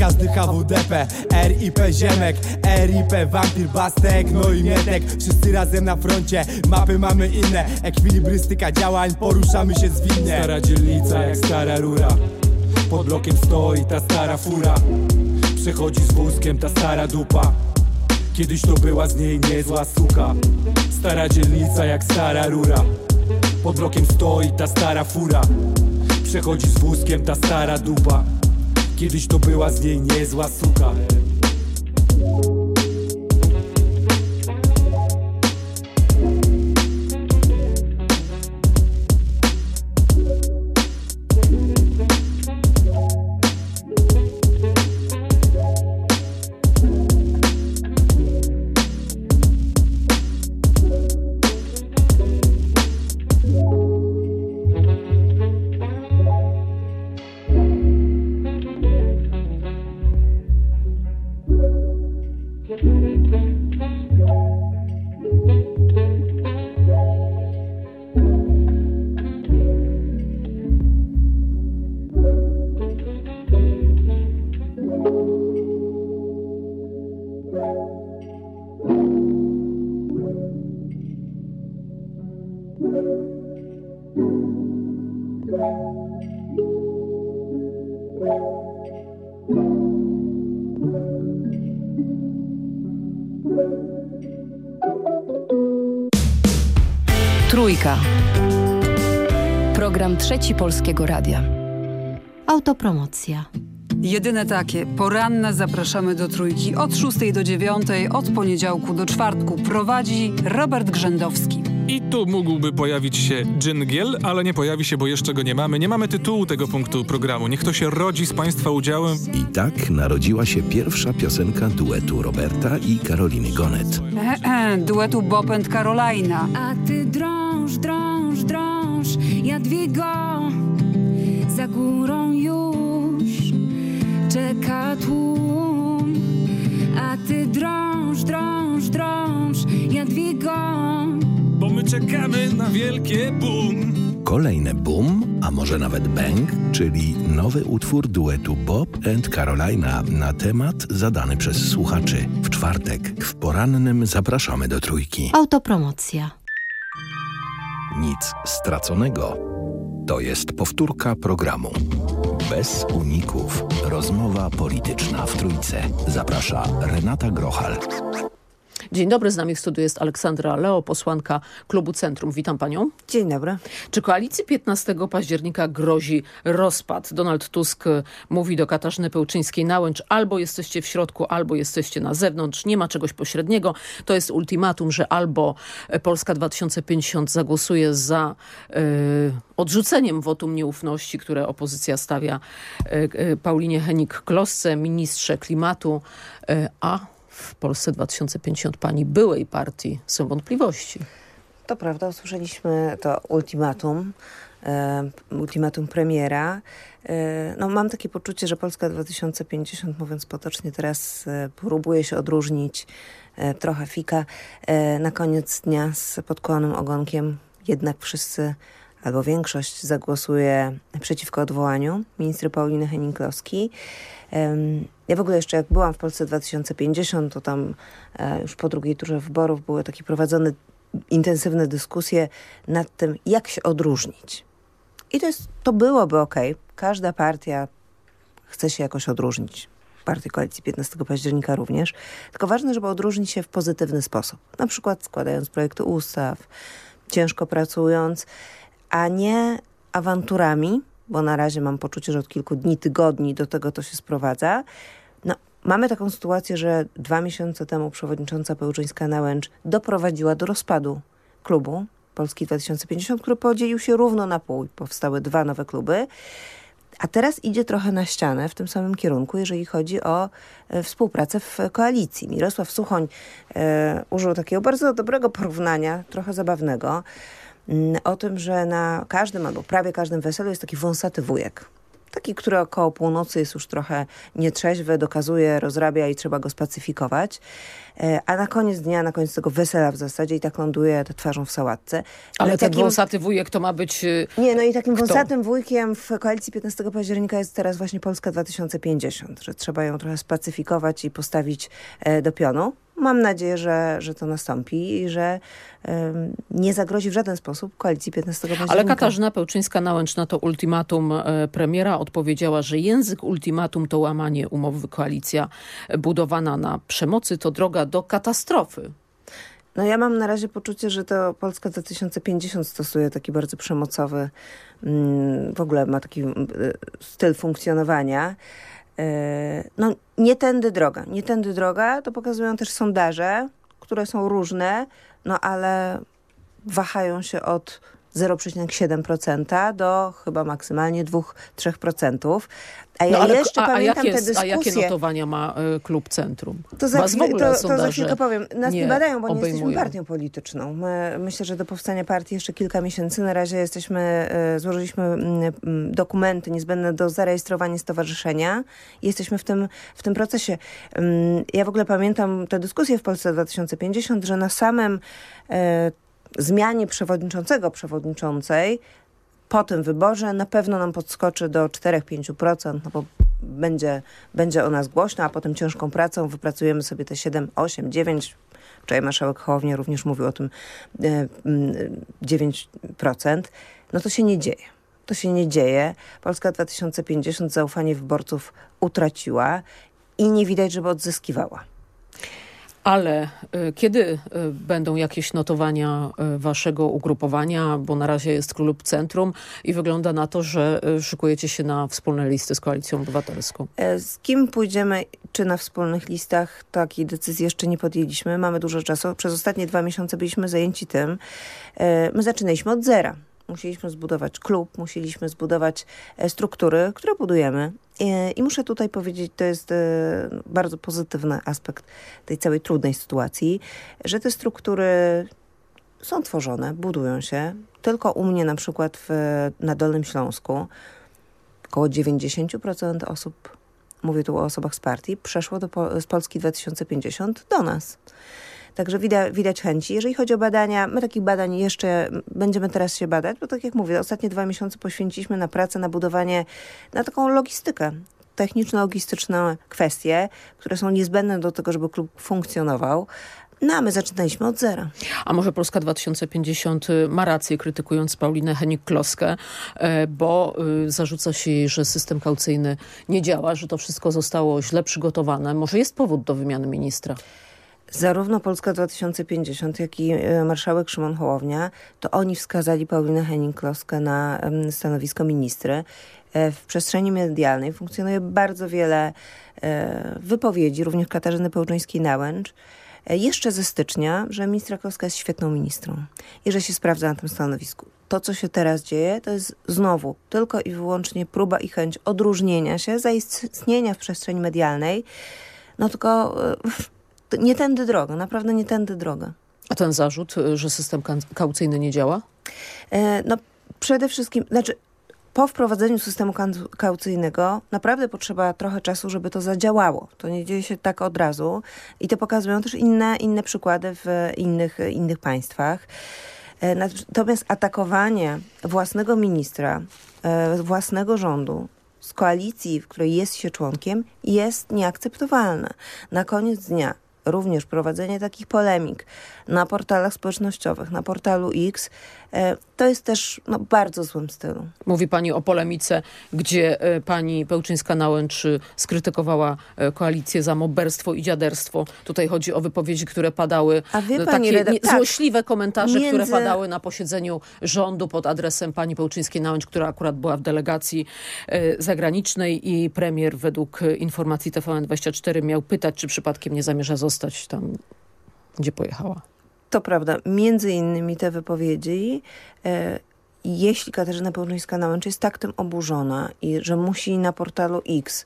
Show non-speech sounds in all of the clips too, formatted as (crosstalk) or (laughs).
każdy HWDP RIP Ziemek, RIP Wampir Bastek, no i Mietek. Wszyscy razem na froncie, mapy mamy inne. Ekwilibrystyka działań, poruszamy się zwinnie. Stara dzielnica jak stara rura. Pod blokiem stoi ta stara fura. Przechodzi z wózkiem ta stara dupa. Kiedyś to była z niej niezła suka. Stara dzielnica jak stara rura. Pod blokiem stoi ta stara fura. Przechodzi z wózkiem ta stara dupa Kiedyś to była z niej niezła suka Trzeci Polskiego Radia. Autopromocja. Jedyne takie. Poranne zapraszamy do trójki od 6 do 9, od poniedziałku do czwartku. Prowadzi Robert Grzędowski. I tu mógłby pojawić się dżingiel, ale nie pojawi się, bo jeszcze go nie mamy. Nie mamy tytułu tego punktu programu. Niech to się rodzi z Państwa udziałem. I tak narodziła się pierwsza piosenka duetu Roberta i Karoliny Gonet. E, e, duetu Bob and Carolina. A ty drąż, drąż, drąż, Jadwigo, za górą już czeka tłum. A ty drąż, drąż, drąż, Jadwigo, Bo my czekamy na wielkie boom. Kolejne boom, a może nawet bang, czyli nowy utwór duetu Bob and Carolina na temat zadany przez słuchaczy. W czwartek w porannym zapraszamy do trójki. Autopromocja. Nic straconego. To jest powtórka programu. Bez uników. Rozmowa polityczna w trójce. Zaprasza Renata Grochal. Dzień dobry, z nami w studiu jest Aleksandra Leo, posłanka Klubu Centrum. Witam panią. Dzień dobry. Czy koalicji 15 października grozi rozpad? Donald Tusk mówi do Katarzyny Pełczyńskiej-Nałęcz albo jesteście w środku, albo jesteście na zewnątrz. Nie ma czegoś pośredniego. To jest ultimatum, że albo Polska 2050 zagłosuje za y, odrzuceniem wotum nieufności, które opozycja stawia y, y, Paulinie Henik-Klosce, ministrze klimatu, a w Polsce 2050 pani byłej partii są wątpliwości. To prawda, usłyszeliśmy to ultimatum, e, ultimatum premiera. E, no, mam takie poczucie, że Polska 2050, mówiąc potocznie, teraz e, próbuje się odróżnić trochę fika. Na koniec dnia z podkłonym ogonkiem jednak wszyscy albo większość zagłosuje przeciwko odwołaniu ministry Pauliny Henning-Kloski. Ja w ogóle jeszcze jak byłam w Polsce 2050, to tam e, już po drugiej turze wyborów były takie prowadzone intensywne dyskusje nad tym, jak się odróżnić. I to, jest, to byłoby ok. Każda partia chce się jakoś odróżnić. Partia Koalicji 15 października również. Tylko ważne, żeby odróżnić się w pozytywny sposób. Na przykład składając projekty ustaw, ciężko pracując, a nie awanturami, bo na razie mam poczucie, że od kilku dni, tygodni do tego to się sprowadza. Mamy taką sytuację, że dwa miesiące temu przewodnicząca Pełczyńska-Nałęcz doprowadziła do rozpadu klubu Polski 2050, który podzielił się równo na pół. Powstały dwa nowe kluby. A teraz idzie trochę na ścianę w tym samym kierunku, jeżeli chodzi o e, współpracę w koalicji. Mirosław Suchoń e, użył takiego bardzo dobrego porównania, trochę zabawnego, mm, o tym, że na każdym albo prawie każdym weselu jest taki wąsaty wujek. Taki, który około północy jest już trochę nietrzeźwy, dokazuje, rozrabia i trzeba go spacyfikować. E, a na koniec dnia, na koniec tego wesela w zasadzie i tak ląduje twarzą w sałatce. Ale ten takim- wąsaty wujek to ma być... y, nie, no i takim Kto? wąsatym wujkiem w koalicji 15 października jest teraz właśnie Polska 2050, że trzeba ją trochę spacyfikować i postawić e, do pionu. Mam nadzieję, że, że to nastąpi i że em, nie zagrozi w żaden sposób koalicji 15 października. Ale Katarzyna Pełczyńska-Nałęcz na to ultimatum e, premiera odpowiedziała, że język ultimatum to łamanie umowy koalicja budowana na przemocy to droga do katastrofy. No ja mam na razie poczucie, że to Polska 2050 stosuje taki bardzo przemocowy, mm, w ogóle ma taki y, styl funkcjonowania. E, No nie tędy droga. Nie tędy droga, to pokazują też sondaże, które są różne, no ale wahają się od 0,7% do chyba maksymalnie 2-3%. A ja No, ale, jeszcze a, a, pamiętam jakie, te dyskusje. a jakie notowania ma e, klub Centrum? To za, Was w ogóle to, to za chwilkę powiem. Nas nie, nie badają, bo nie jesteśmy obejmują. partią polityczną. My, myślę, że do powstania partii jeszcze kilka miesięcy. Na razie jesteśmy, e, złożyliśmy mm, dokumenty niezbędne do zarejestrowania stowarzyszenia. i Jesteśmy w tym, w tym procesie. Mm, Ja w ogóle pamiętam tę dyskusję w Polsce 2050, że na samym e, zmianie przewodniczącego, przewodniczącej po tym wyborze na pewno nam podskoczy do 4-5%, no bo będzie, będzie o nas głośno, a potem ciężką pracą wypracujemy sobie te 7, 8, 9. Wczoraj marszałek Hołownia również mówił o tym e, mm, 9%. No to się nie dzieje. To się nie dzieje. Polska 2050 zaufanie wyborców utraciła i nie widać, żeby odzyskiwała. Ale y, kiedy y, będą jakieś notowania y, waszego ugrupowania, bo na razie jest klub Centrum i wygląda na to, że szykujecie się na wspólne listy z Koalicją Obywatelską. E, Z kim pójdziemy, czy na wspólnych listach, takiej decyzji jeszcze nie podjęliśmy. Mamy dużo czasu. Przez ostatnie dwa miesiące byliśmy zajęci tym. E, My zaczynaliśmy od zera. Musieliśmy zbudować klub, musieliśmy zbudować e, struktury, które budujemy. E, I muszę tutaj powiedzieć, to jest e, bardzo pozytywny aspekt tej całej trudnej sytuacji, że te struktury są tworzone, budują się. Tylko u mnie na przykład w, na Dolnym Śląsku około 90% osób, mówię tu o osobach z partii, przeszło do, z Polski 2050 do nas. Także widać, widać chęci. Jeżeli chodzi o badania, my takich badań jeszcze będziemy teraz się badać, bo tak jak mówię, ostatnie dwa miesiące poświęciliśmy na pracę, na budowanie, na taką logistykę, techniczno-logistyczne kwestie, które są niezbędne do tego, żeby klub funkcjonował. No a my zaczynaliśmy od zera. A może Polska 2050 ma rację, krytykując Paulinę Henik-Kloskę, e, bo y, zarzuca się jej, że system kaucyjny nie działa, że to wszystko zostało źle przygotowane. Może jest powód do wymiany ministra? Zarówno Polska 2050, jak i e, marszałek Szymon Hołownia, to oni wskazali Paulinę Henning-Kloskę na stanowisko ministry. E, W przestrzeni medialnej funkcjonuje bardzo wiele e, wypowiedzi, również Katarzyny Pełczyńskiej-Nałęcz, jeszcze ze stycznia, że ministra Kloska jest świetną ministrą i że się sprawdza na tym stanowisku. To, co się teraz dzieje, to jest znowu tylko i wyłącznie próba i chęć odróżnienia się, zaistnienia w przestrzeni medialnej, no tylko nie tędy droga, naprawdę nie tędy droga. A ten zarzut, y, że system kaucyjny nie działa? E, No przede wszystkim, znaczy po wprowadzeniu systemu kaucyjnego naprawdę potrzeba trochę czasu, żeby to zadziałało. To nie dzieje się tak od razu i to pokazują też inne, inne przykłady w innych, innych państwach. E, Natomiast atakowanie własnego ministra, e, własnego rządu z koalicji, w której jest się członkiem, jest nieakceptowalne. Na koniec dnia również prowadzenie takich polemik na portalach społecznościowych, na portalu X, to jest też no, bardzo złym stylu. Mówi pani o polemice, gdzie e, pani Pełczyńska-Nałęcz skrytykowała e, koalicję za moberstwo i dziaderstwo. Tutaj chodzi o wypowiedzi, które padały, A wie no, takie nie, tak. złośliwe komentarze, które Między- padały na posiedzeniu rządu pod adresem pani Pełczyńskiej-Nałęcz, która akurat była w delegacji e, zagranicznej i premier według e, informacji TVN24 miał pytać, czy przypadkiem nie zamierza zostać tam, gdzie pojechała. To prawda, między innymi te wypowiedzi, e, jeśli Katarzyna Pełczyńska-Nałęcz jest tak tym oburzona i że musi na portalu X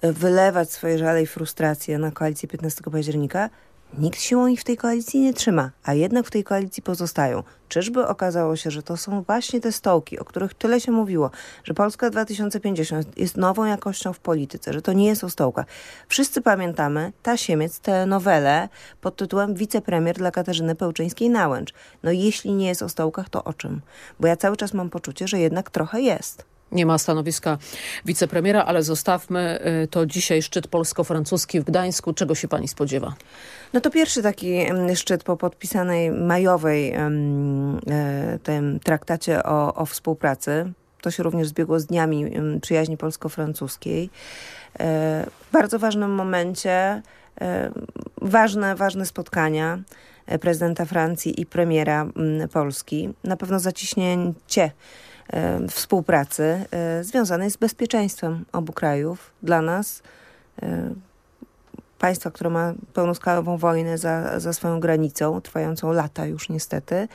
e, wylewać swoje żale i frustracje na koalicję 15 października, Nikt siłą ich w tej koalicji nie trzyma, a jednak w tej koalicji pozostają. Czyżby okazało się, że to są właśnie te stołki, o których tyle się mówiło, że Polska 2050 jest nową jakością w polityce, że to nie jest o stołkach. Wszyscy pamiętamy Tasiemiec, tę nowelę pod tytułem Wicepremier dla Katarzyny Pełczyńskiej-Nałęcz. No jeśli nie jest o stołkach, to o czym? Bo ja cały czas mam poczucie, że jednak trochę jest. Nie ma stanowiska wicepremiera, ale zostawmy y, to dzisiaj szczyt polsko-francuski w Gdańsku. Czego się pani spodziewa? No to pierwszy taki szczyt po podpisanej majowej e, tym traktacie o, o współpracy. To się również zbiegło z dniami przyjaźni polsko-francuskiej. E, w bardzo ważnym momencie e, ważne, ważne spotkania prezydenta Francji i premiera Polski. Na pewno zaciśnięcie współpracy związanej z bezpieczeństwem obu krajów. Dla nas państwa, które ma pełnoskalową wojnę za, za swoją granicą, trwającą lata już niestety,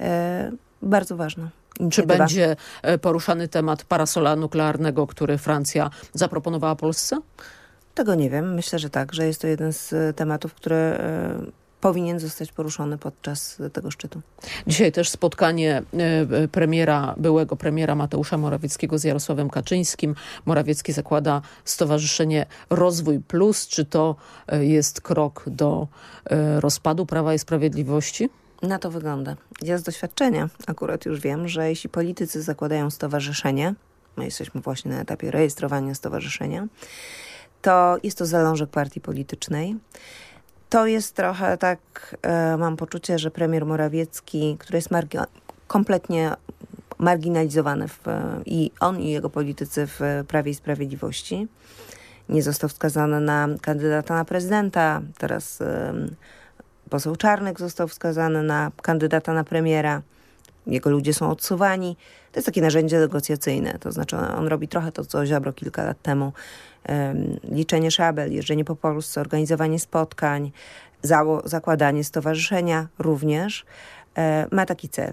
e, bardzo ważna. Czy będzie e, poruszany temat parasola nuklearnego, który Francja zaproponowała Polsce? Tego nie wiem. Myślę, że tak, że jest to jeden z e, tematów, które powinien zostać poruszony podczas tego szczytu. Dzisiaj też spotkanie e, premiera, byłego premiera Mateusza Morawieckiego z Jarosławem Kaczyńskim. Morawiecki zakłada Stowarzyszenie Rozwój Plus. Czy to e, jest krok do e, rozpadu Prawa i Sprawiedliwości? Na to wygląda. Ja z doświadczenia akurat już wiem, że jeśli politycy zakładają stowarzyszenie, my jesteśmy właśnie na etapie rejestrowania stowarzyszenia, to jest to zalążek partii politycznej to jest trochę tak, e, mam poczucie, że premier Morawiecki, który jest margi kompletnie marginalizowany w, i on i jego politycy w Prawie i Sprawiedliwości, nie został wskazany na kandydata na prezydenta, teraz poseł Czarnek został wskazany na kandydata na premiera, jego ludzie są odsuwani. To jest takie narzędzie negocjacyjne, to znaczy on robi trochę to, co Ziobro kilka lat temu liczenie szabel, jeżdżenie po Polsce, organizowanie spotkań, zakładanie stowarzyszenia również e, ma taki cel.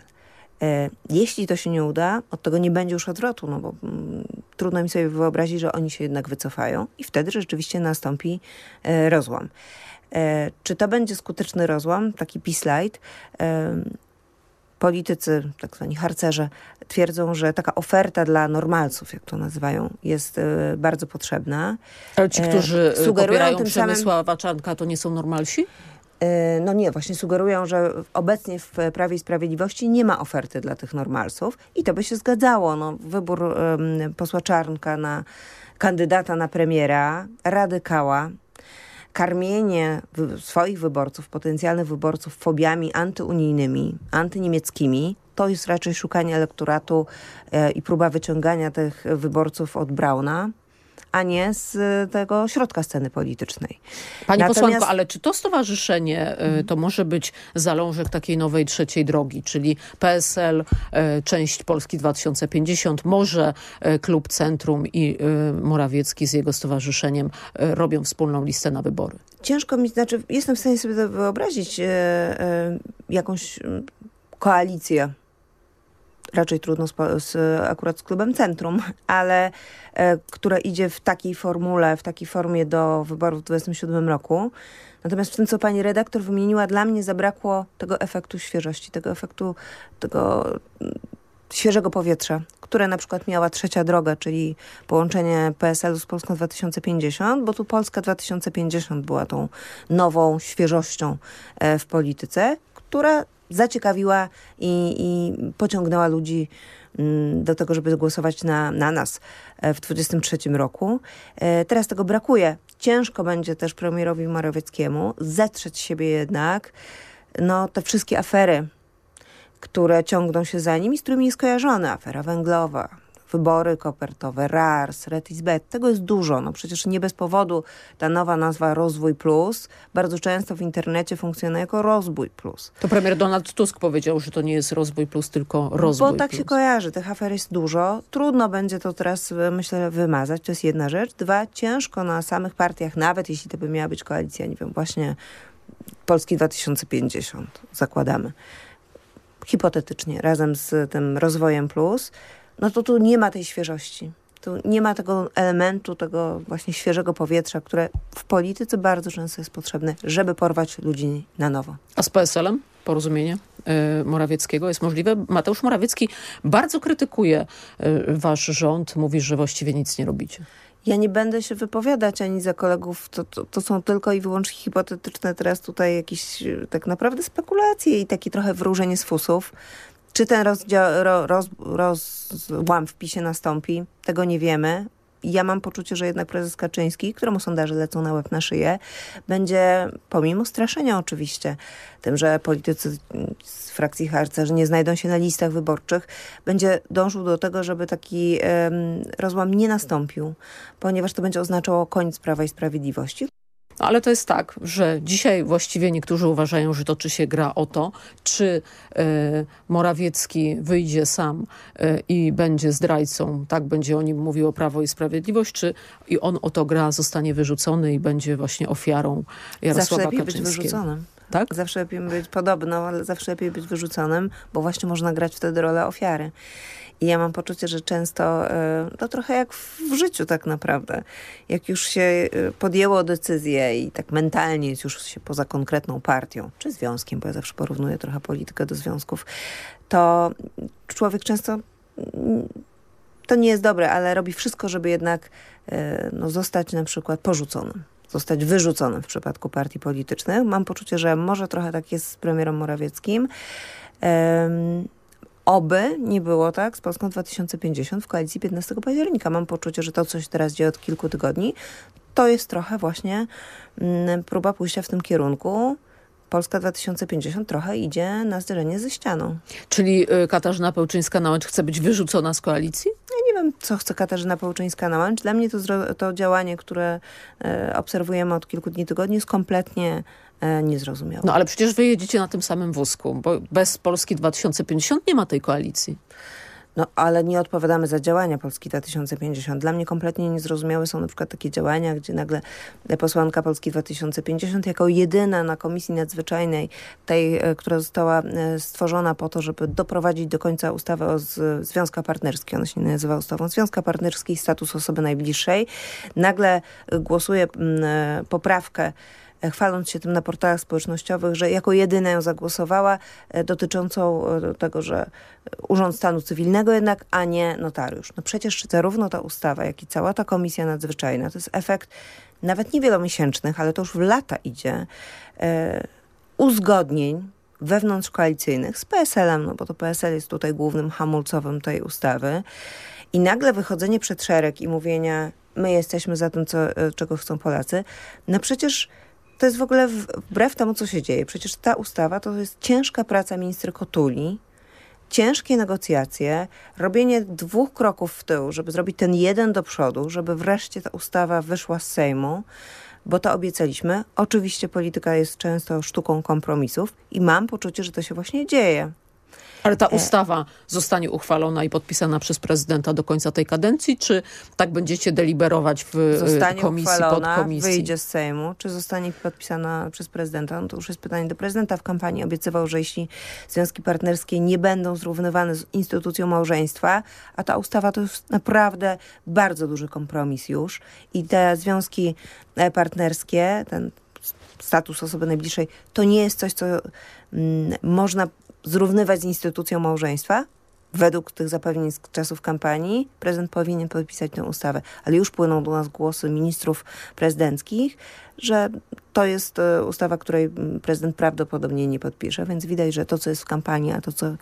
E, jeśli to się nie uda, od tego nie będzie już odwrotu, no bo mm, trudno mi sobie wyobrazić, że oni się jednak wycofają i wtedy rzeczywiście nastąpi e, rozłam. Czy to będzie skuteczny rozłam, taki peace light? Politycy, tak zwani harcerze, twierdzą, że taka oferta dla normalców, jak to nazywają, jest e, bardzo potrzebna. Ale ci, którzy e, sugerują tym Przemysława samym... Czarnka, to nie są normalsi? E, no nie, właśnie sugerują, że obecnie w Prawie i Sprawiedliwości nie ma oferty dla tych normalsów i to by się zgadzało. No, wybór um, posła Czarnka na kandydata na premiera, radykała, karmienie swoich wyborców, potencjalnych wyborców fobiami antyunijnymi, antyniemieckimi, to jest raczej szukanie elektoratu e, i próba wyciągania tych wyborców od Brauna a nie z tego środka sceny politycznej. Pani Natomiast... posłanko, ale czy to stowarzyszenie y, to może być zalążek takiej nowej trzeciej drogi, czyli PSL, y, część Polski 2050, może Klub Centrum i Morawiecki z jego stowarzyszeniem robią wspólną listę na wybory? Ciężko mi, znaczy jestem w stanie sobie wyobrazić jakąś koalicję raczej trudno z, z, akurat z klubem Centrum, (laughs) ale e, idzie w takiej formule, w takiej formie do wyborów w 2027 roku. Natomiast w tym, co pani redaktor wymieniła, dla mnie zabrakło tego efektu świeżości, tego efektu, tego mm, świeżego powietrza, które na przykład miała trzecia droga, czyli połączenie PSL-u z Polską 2050, bo tu Polska 2050 była tą nową świeżością e, w polityce, która zaciekawiła i, i pociągnęła ludzi mm, do tego, żeby głosować na, na nas e, w 2023 roku. E, teraz tego brakuje. Ciężko będzie też premierowi Morawieckiemu zetrzeć siebie jednak no, te wszystkie afery, które ciągną się za nim i z którymi jest kojarzona. Afera węglowa, wybory kopertowe, RARS, RETISBET, tego jest dużo. No przecież nie bez powodu ta nowa nazwa Rozwój Plus bardzo często w internecie funkcjonuje jako Rozwój Plus. To premier Donald Tusk powiedział, że to nie jest Rozwój Plus, tylko Rozwój Bo tak plus. się kojarzy, tych afer jest dużo. Trudno będzie to teraz, myślę, wymazać, to jest jedna rzecz. Dwa, ciężko na samych partiach, nawet jeśli to by miała być koalicja, nie wiem, właśnie Polski 2050, zakładamy hipotetycznie, razem z tym rozwojem plus, no to tu nie ma tej świeżości. Tu nie ma tego elementu, tego właśnie świeżego powietrza, które w polityce bardzo często jest potrzebne, żeby porwać ludzi na nowo. A z PSL-em porozumienie y, Morawieckiego jest możliwe? Mateusz Morawiecki bardzo krytykuje y, wasz rząd, mówi, że właściwie nic nie robicie. Ja nie będę się wypowiadać ani za kolegów, to, to, to, są tylko i wyłącznie hipotetyczne teraz tutaj jakieś tak naprawdę spekulacje i takie trochę wróżenie z fusów. Czy ten rozdział, ro, roz, rozłam w PiSie nastąpi? Tego nie wiemy. Ja mam poczucie, że jednak prezes Kaczyński, któremu sondaże lecą na łeb na szyję, będzie, pomimo straszenia oczywiście, tym, że politycy z frakcji harcerzy nie znajdą się na listach wyborczych, będzie dążył do tego, żeby taki um, rozłam nie nastąpił, ponieważ to będzie oznaczało koniec Prawa i Sprawiedliwości. No, ale to jest tak, że dzisiaj właściwie niektórzy uważają, że toczy się gra o to, czy y, Morawiecki wyjdzie sam y, i będzie zdrajcą, tak będzie o nim mówiło Prawo i Sprawiedliwość, czy i on o to gra, zostanie wyrzucony i będzie właśnie ofiarą Jarosława Zawsze lepiej Kaczyńskiego. być wyrzuconym. Tak? Zawsze lepiej być podobno, ale zawsze lepiej być wyrzuconym, bo właśnie można grać wtedy rolę ofiary. I ja mam poczucie, że często, e, to trochę jak w życiu tak naprawdę, jak już się e, podjęło decyzję i tak mentalnie jest już się poza konkretną partią, czy związkiem, bo ja zawsze porównuję trochę politykę do związków, to człowiek często mm, to nie jest dobre, ale robi wszystko, żeby jednak e, no, zostać na przykład porzuconym zostać wyrzuconym w przypadku partii politycznych. Mam poczucie, że może trochę tak jest z premierem Morawieckim. Oby nie było tak z Polską 2050 w koalicji 15 października. Mam poczucie, że to, co się teraz dzieje od kilku tygodni, to jest trochę właśnie mm, próba pójścia w tym kierunku. Polska 2050 trochę idzie na zderzenie ze ścianą. Czyli y, Katarzyna Pełczyńska-Nałęcz chce być wyrzucona z koalicji? Ja nie wiem, co chce Katarzyna Pełczyńska-Nałęcz. Dla mnie to, to działanie, które e, obserwujemy od kilku dni, tygodni jest kompletnie niezrozumiałe. No ale przecież wy jedziecie na tym samym wózku, bo bez Polski 2050 nie ma tej koalicji. No, ale nie odpowiadamy za działania Polski 2050. Dla mnie kompletnie niezrozumiałe są na przykład takie działania, gdzie nagle posłanka Polski 2050 jako jedyna na Komisji Nadzwyczajnej, tej, e, która została e, stworzona po to, żeby doprowadzić do końca ustawę o związkach partnerskich, ona się nazywa ustawą związka partnerskiej, status osoby najbliższej, nagle głosuje poprawkę E, chwaląc się tym na portalach społecznościowych, że jako jedyna ją zagłosowała, e, dotyczącą e, tego, że Urząd Stanu Cywilnego jednak, a nie notariusz. No przecież zarówno ta ustawa, jak i cała ta komisja nadzwyczajna, to jest efekt nawet nie wielomiesięcznych, ale to już w lata idzie, uzgodnień wewnątrzkoalicyjnych z PSL-em, no bo to PSL jest tutaj głównym hamulcowym tej ustawy. I nagle wychodzenie przed szereg i mówienia, my jesteśmy za tym, co, czego chcą Polacy, no przecież to jest w ogóle wbrew temu, co się dzieje. Przecież ta ustawa to jest ciężka praca ministry Kotuli, ciężkie negocjacje, robienie dwóch kroków w tył, żeby zrobić ten jeden do przodu, żeby wreszcie ta ustawa wyszła z Sejmu, bo to obiecaliśmy. Oczywiście polityka jest często sztuką kompromisów i mam poczucie, że to się właśnie dzieje. Ale ta e. ustawa zostanie uchwalona i podpisana przez prezydenta do końca tej kadencji, czy tak będziecie deliberować w e, zostanie komisji, uchwalona, podkomisji? wyjdzie z Sejmu, czy zostanie podpisana przez prezydenta? No to już jest pytanie do prezydenta. W kampanii obiecywał, że jeśli związki partnerskie nie będą zrównywane z instytucją małżeństwa, a ta ustawa to jest naprawdę bardzo duży kompromis już i te związki e, partnerskie, ten status osoby najbliższej, to nie jest coś, co mm, można zrównywać z instytucją małżeństwa, według tych zapewnień z czasów kampanii, prezydent powinien podpisać tę ustawę. Ale już płyną do nas głosy ministrów prezydenckich, że to jest e, ustawa, której prezydent prawdopodobnie nie podpisze, więc widać, że to, co jest w kampanii, a to, co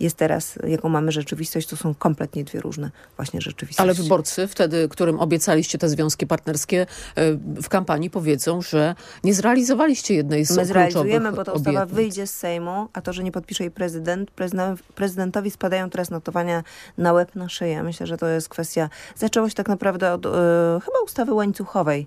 jest teraz, jaką mamy rzeczywistość, to są kompletnie dwie różne właśnie rzeczywistości. Ale wyborcy wtedy, którym obiecaliście te związki partnerskie e, w kampanii powiedzą, że nie zrealizowaliście jednej z My zrealizujemy, bo ta ustawa obietnic. wyjdzie z Sejmu, a to, że nie podpisze jej prezydent, prezydentowi spadają teraz notowania na łeb, na szyję. Myślę, że to jest kwestia, zaczęło się tak naprawdę od e, chyba ustawy łańcuchowej,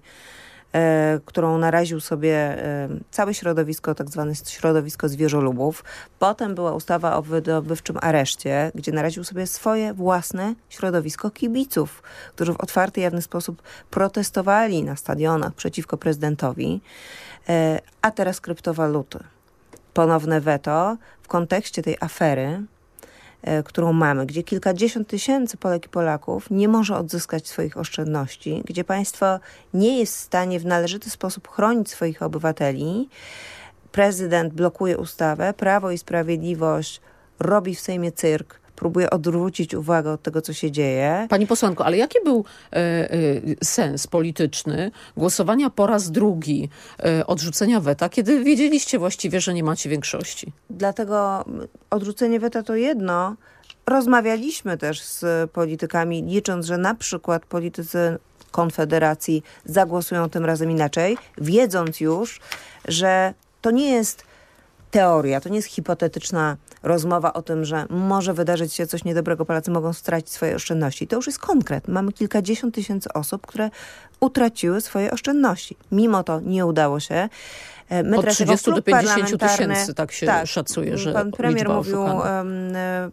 którą naraził sobie e, całe środowisko, tak zwane środowisko zwierzolubów. Potem była ustawa o wydobywczym areszcie, gdzie naraził sobie swoje własne środowisko kibiców, którzy w otwarty, jawny sposób protestowali na stadionach przeciwko prezydentowi. E, a teraz kryptowaluty. Ponowne weto w kontekście tej afery e, którą mamy, gdzie kilkadziesiąt tysięcy Polek i Polaków nie może odzyskać swoich oszczędności, gdzie państwo nie jest w stanie w należyty sposób chronić swoich obywateli, prezydent blokuje ustawę, Prawo i Sprawiedliwość robi w Sejmie cyrk, próbuje odwrócić uwagę od tego, co się dzieje. Pani posłanko, ale jaki był e, e, sens polityczny głosowania po raz drugi e, odrzucenia weta, kiedy wiedzieliście właściwie, że nie macie większości? Dlatego odrzucenie weta to jedno. Rozmawialiśmy też z politykami, licząc, że na przykład politycy Konfederacji zagłosują tym razem inaczej, wiedząc już, że to nie jest teoria, to nie jest hipotetyczna rozmowa o tym, że może wydarzyć się coś niedobrego, Polacy mogą stracić swoje oszczędności. To już jest konkret. Mamy kilkadziesiąt tysięcy osób, które utraciły swoje oszczędności. Mimo to nie udało się. E, my Od 30 do 50 tysięcy tak się tak, szacuje, że Pan premier mówił um,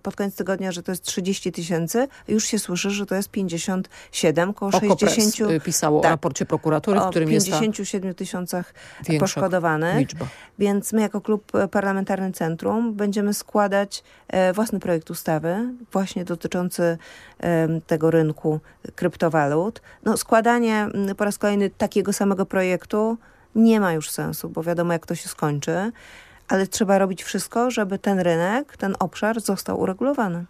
pod koniec tygodnia, że to jest 30 tysięcy. Już się słyszy, że to jest 57, około 60. Y, pisało tak, o raporcie prokuratury, w którym jest 57 tysiącach poszkodowanych. Liczba. Więc my jako klub parlamentarny Centrum będziemy składać e, własny projekt ustawy właśnie dotyczący tego rynku kryptowalut. No, składanie po raz kolejny takiego samego projektu nie ma już sensu, bo wiadomo jak to się skończy, ale trzeba robić wszystko, żeby ten rynek, ten obszar został uregulowany.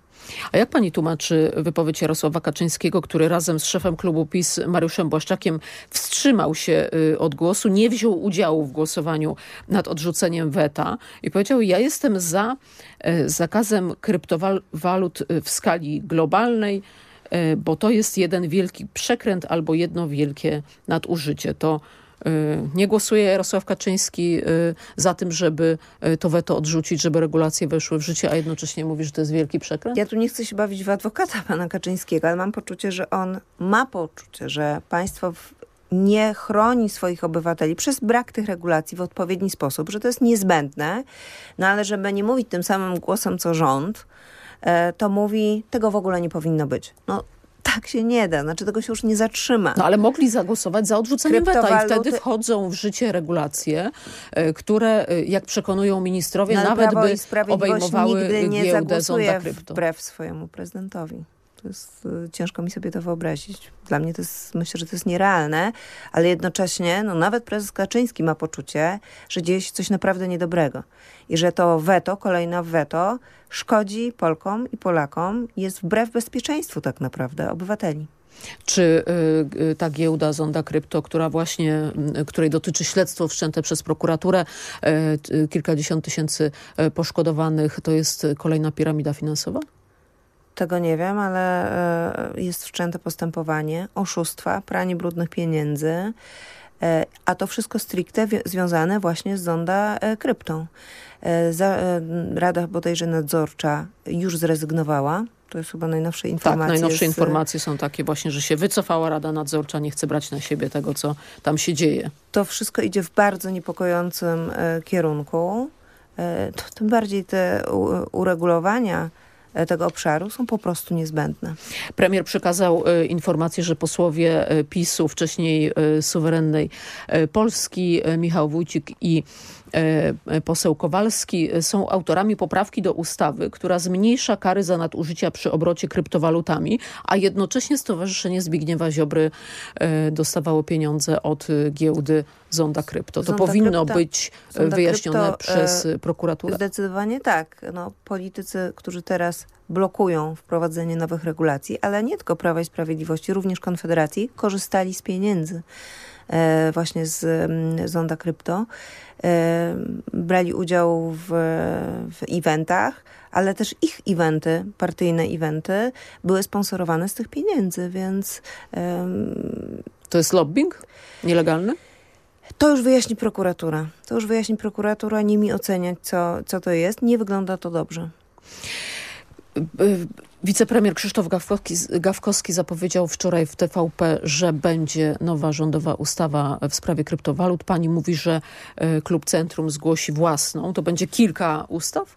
A jak pani tłumaczy wypowiedź Jarosława Kaczyńskiego, który razem z szefem klubu PiS Mariuszem Błaszczakiem wstrzymał się y, od głosu, nie wziął udziału w głosowaniu nad odrzuceniem weta i powiedział, ja jestem za y, zakazem kryptowalut y, w skali globalnej, bo to jest jeden wielki przekręt albo jedno wielkie nadużycie. To nie głosuje Jarosław Kaczyński y, za tym, żeby y, to weto odrzucić, żeby regulacje weszły w życie, a jednocześnie mówi, że to jest wielki przekręt? Ja tu nie chcę się bawić w adwokata pana Kaczyńskiego, ale mam poczucie, że on ma poczucie, że państwo nie chroni swoich obywateli przez brak tych regulacji w odpowiedni sposób, że to jest niezbędne, no ale żeby nie mówić tym samym głosem co rząd, e, to mówi, tego w ogóle nie powinno być. No tak się nie da, znaczy tego się już nie zatrzyma. No ale mogli zagłosować za odrzuceniem weta i wtedy wchodzą w życie regulacje, e, które, e, jak przekonują ministrowie, no, nawet by obejmowały nigdy nie giełdę zonda krypto. wbrew swojemu prezydentowi. To jest, e, ciężko mi sobie to wyobrazić. Dla mnie to jest, myślę, że to jest nierealne, ale jednocześnie no, nawet prezes Kaczyński ma poczucie, że dzieje się coś naprawdę niedobrego. I że to weto, kolejne weto szkodzi Polkom i Polakom, jest wbrew bezpieczeństwu tak naprawdę obywateli. Czy y, y, ta giełda Zonda Krypto, która właśnie, y, której dotyczy śledztwo wszczęte przez prokuraturę, y, kilkadziesiąt tysięcy y, poszkodowanych, to jest kolejna piramida finansowa? Tego nie wiem, ale y, jest wszczęte postępowanie, oszustwa, pranie brudnych pieniędzy, a to wszystko stricte związane właśnie z Zonda Kryptą. E, e, Rada bodajże nadzorcza już zrezygnowała. To jest chyba najnowsze informacje. Tak, najnowsze z... informacje są takie właśnie, że się wycofała Rada Nadzorcza, nie chce brać na siebie tego, co tam się dzieje. To wszystko idzie w bardzo niepokojącym e, kierunku. E, to, tym bardziej te u, uregulowania e, tego obszaru są po prostu niezbędne. Premier przekazał e, informację, że posłowie PiSu, wcześniej suwerennej Polski, Michał Wójcik i E, poseł Kowalski, są autorami poprawki do ustawy, która zmniejsza kary za nadużycia przy obrocie kryptowalutami, a jednocześnie Stowarzyszenie Zbigniewa Ziobry e, dostawało pieniądze od giełdy Zonda Krypto. To Zonda powinno krypto, być Zonda wyjaśnione krypto, przez prokuraturę. Zdecydowanie tak. No, politycy, którzy teraz blokują wprowadzenie nowych regulacji, ale nie tylko Prawa i Sprawiedliwości, również Konfederacji, korzystali z pieniędzy e, właśnie z mm, Zonda Krypto. E, brali udział w, w eventach, ale też ich eventy, partyjne eventy były sponsorowane z tych pieniędzy, więc... To jest lobbying nielegalny? To już wyjaśni prokuratura. To już wyjaśni prokuratura, nie mi oceniać, co, co to jest. Nie wygląda to dobrze. Wicepremier Krzysztof Gawkowski, Gawkowski, zapowiedział wczoraj w TVP, że będzie nowa rządowa ustawa w sprawie kryptowalut. Pani mówi, że e, Klub Centrum zgłosi własną. To będzie kilka ustaw?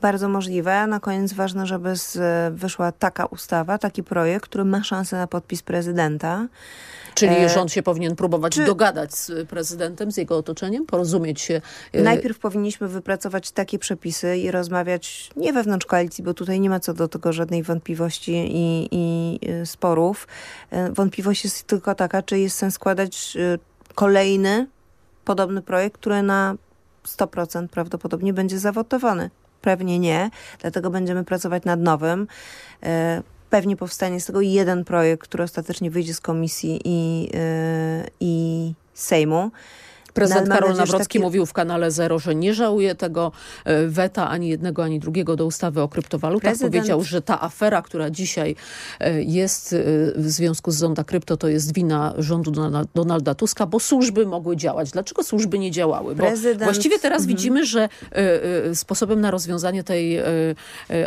Bardzo możliwe. Na koniec ważne, żeby z, wyszła taka ustawa, taki projekt, który ma szansę na podpis prezydenta. Czyli E, rząd się powinien próbować czy- dogadać z prezydentem, z jego otoczeniem, porozumieć się. e, Najpierw powinniśmy wypracować takie przepisy i rozmawiać nie wewnątrz koalicji, bo tutaj nie ma co do tego żadnej wątpliwości i, i y, sporów. Wątpliwość jest tylko taka, czy jest sens składać kolejny podobny projekt, który na 100% prawdopodobnie będzie zawotowany. Pewnie nie, dlatego będziemy pracować nad nowym. E, Pewnie powstanie z tego jeden projekt, który ostatecznie wyjdzie z komisji i, y, i Sejmu. Prezydent No, Karol Nawrocki takie- mówił w kanale Zero, że nie żałuje tego e, weta ani jednego, ani drugiego do ustawy o kryptowalutach. Prezydent- Powiedział, że ta afera, która dzisiaj e, jest e, w związku z Zonda Krypto, to jest wina rządu Donalda- Tuska, bo służby mogły działać. Dlaczego służby nie działały? Bo Prezydent- właściwie teraz Mhm. widzimy, że sposobem na rozwiązanie tej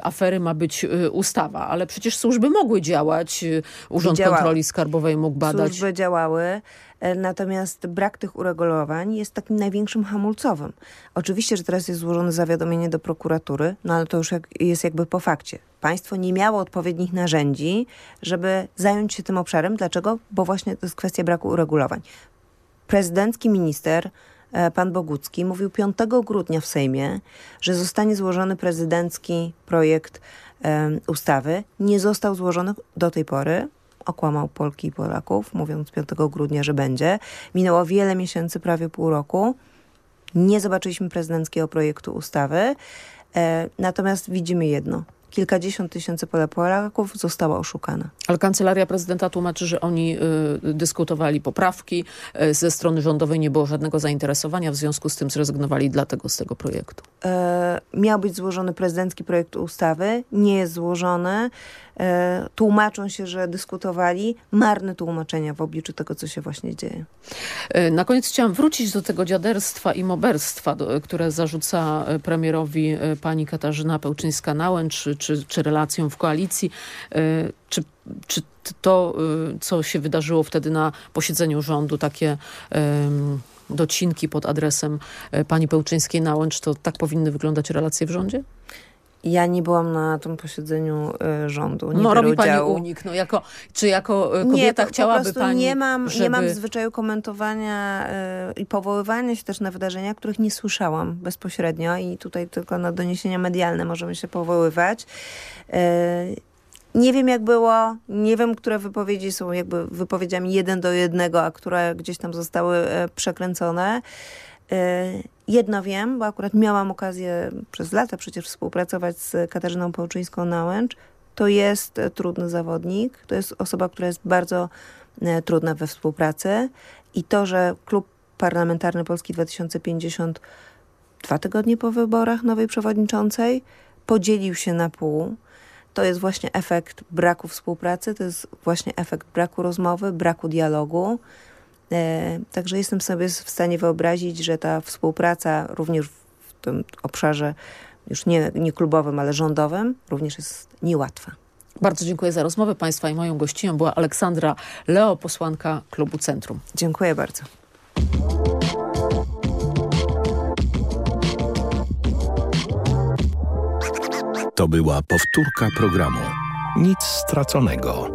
afery ma być ustawa, ale przecież służby mogły działać. Urząd. Kontroli Skarbowej mógł badać. Służby działały, natomiast brak tych uregulowań jest takim największym hamulcowym. Oczywiście, że teraz jest złożone zawiadomienie do prokuratury, no ale to już jak, jest jakby po fakcie. Państwo nie miało odpowiednich narzędzi, żeby zająć się tym obszarem. Dlaczego? Bo właśnie to jest kwestia braku uregulowań. Prezydencki minister e, pan Bogucki mówił 5 grudnia w Sejmie, że zostanie złożony prezydencki projekt em, ustawy. Nie został złożony do tej pory. Okłamał Polki i Polaków, mówiąc 5 grudnia, że będzie. Minęło wiele miesięcy, prawie pół roku. Nie zobaczyliśmy prezydenckiego projektu ustawy. E, natomiast widzimy jedno. Kilkadziesiąt tysięcy Polaków zostało oszukane. Ale kancelaria prezydenta tłumaczy, że oni y, dyskutowali poprawki. Y, ze strony rządowej nie było żadnego zainteresowania, w związku z tym zrezygnowali dlatego z tego projektu. e, miał być złożony prezydencki projekt ustawy, nie jest złożony. E, tłumaczą się, że dyskutowali. Marne tłumaczenia w obliczu tego, co się właśnie dzieje. Y, Na koniec chciałam wrócić do tego dziaderstwa i moberstwa, które zarzuca y, premierowi pani Katarzyna Pełczyńska-Nałęcz, czy, czy, czy relacją w koalicji. Czy, czy to, co się wydarzyło wtedy na posiedzeniu rządu, takie docinki pod adresem pani Pełczyńskiej-Nałęcz, to tak powinny wyglądać relacje w rządzie? Ja nie byłam na tym posiedzeniu e, rządu. Nie No robi pani udziału. unik. No, jako, czy jako y, kobieta nie, po, chciałaby po prostu pani, nie mam, żeby... nie mam w zwyczaju komentowania e, i powoływania się też na wydarzenia, których nie słyszałam bezpośrednio i tutaj tylko na doniesienia medialne możemy się powoływać. E, nie wiem jak było, nie wiem, które wypowiedzi są jakby wypowiedziami jeden do jednego, a które gdzieś tam zostały e, przekręcone. Jedno wiem, bo akurat miałam okazję przez lata przecież współpracować z Katarzyną Połczyńską-Nałęcz. To jest e, trudny zawodnik, to jest osoba, która jest bardzo e, trudna we współpracy i to, że klub parlamentarny Polski 2050 dwa tygodnie po wyborach nowej przewodniczącej podzielił się na pół, to jest właśnie efekt braku współpracy, to jest właśnie efekt braku rozmowy, braku dialogu. E, Także jestem sobie w stanie wyobrazić, że ta współpraca również w tym obszarze już nie, nie klubowym, ale rządowym również jest niełatwa. Bardzo dziękuję za rozmowę Państwa i moją gościnią była Aleksandra Leo, posłanka klubu Centrum. Dziękuję bardzo. To była powtórka programu. Nic straconego.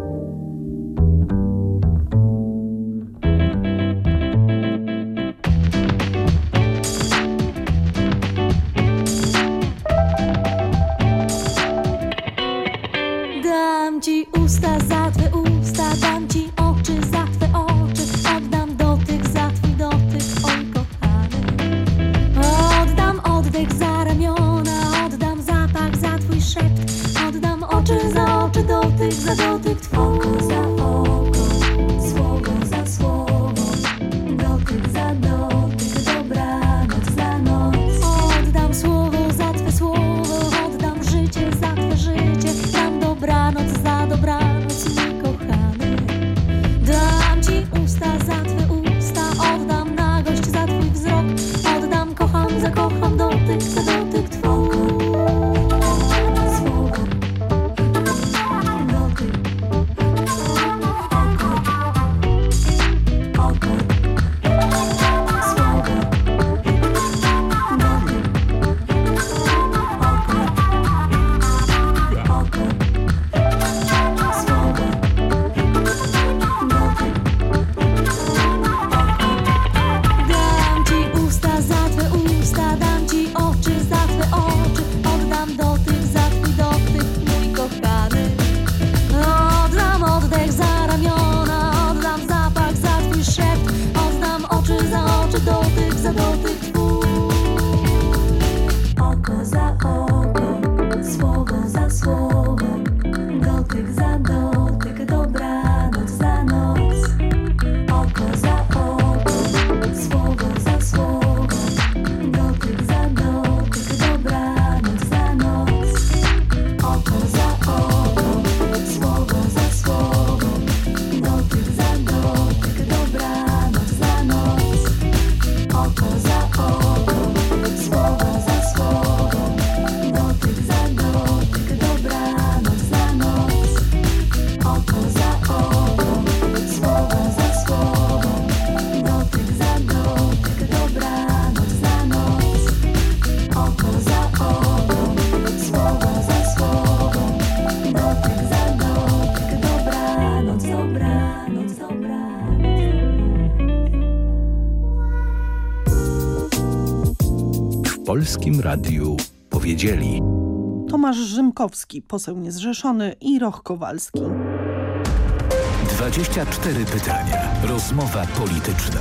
Dam ci usta za twe usta, dam ci oczy za twe oczy, oddam dotyk za twój dotyk, oj kochany. Oddam oddech za ramiona, oddam zapach za twój szept, oddam oczy za oczy, dotyk za dotyk, oko za Polskim Radiu powiedzieli. Tomasz Rzymkowski, poseł niezrzeszony i Roch Kowalski. 24 pytania. Rozmowa polityczna.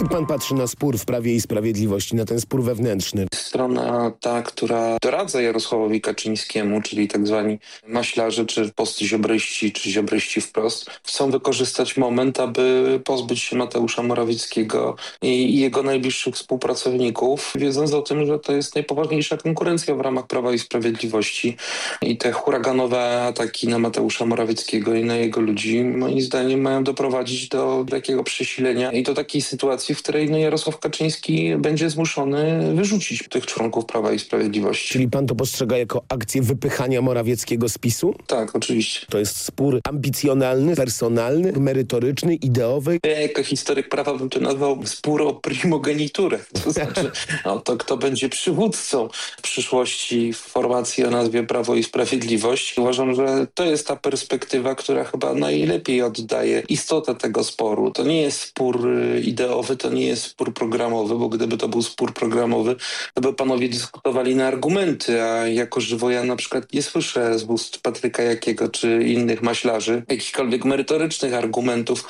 Jak pan patrzy na spór w Prawie i Sprawiedliwości, na ten spór wewnętrzny? Strona ta, która doradza Jarosławowi Kaczyńskiemu, czyli tak zwani maślarze, czy postziobryści, czy ziobryści wprost, chcą wykorzystać moment, aby pozbyć się Mateusza Morawieckiego i jego najbliższych współpracowników, wiedząc o tym, że to jest najpoważniejsza konkurencja w ramach Prawa i Sprawiedliwości. I te huraganowe ataki na Mateusza Morawieckiego i na jego ludzi, moim zdaniem, mają doprowadzić do takiego przesilenia i do takiej sytuacji, w której no, Jarosław Kaczyński będzie zmuszony wyrzucić tych członków Prawa i Sprawiedliwości. Czyli pan to postrzega jako akcję wypychania Morawieckiego z PiSu? Tak, oczywiście. To jest spór ambicjonalny, personalny, merytoryczny, ideowy? Ja jako historyk prawa bym to nazwał spór o primogeniturę. (laughs) To znaczy no, to kto będzie przywódcą w przyszłości w formacji o nazwie Prawo i Sprawiedliwość. Uważam, że to jest ta perspektywa, która chyba najlepiej oddaje istotę tego sporu. To nie jest spór y, ideowy, to nie jest spór programowy, bo gdyby to był spór programowy, to by panowie dyskutowali na argumenty, a jako żywo ja na przykład nie słyszę z ust Patryka Jakiego czy innych maślarzy jakichkolwiek merytorycznych argumentów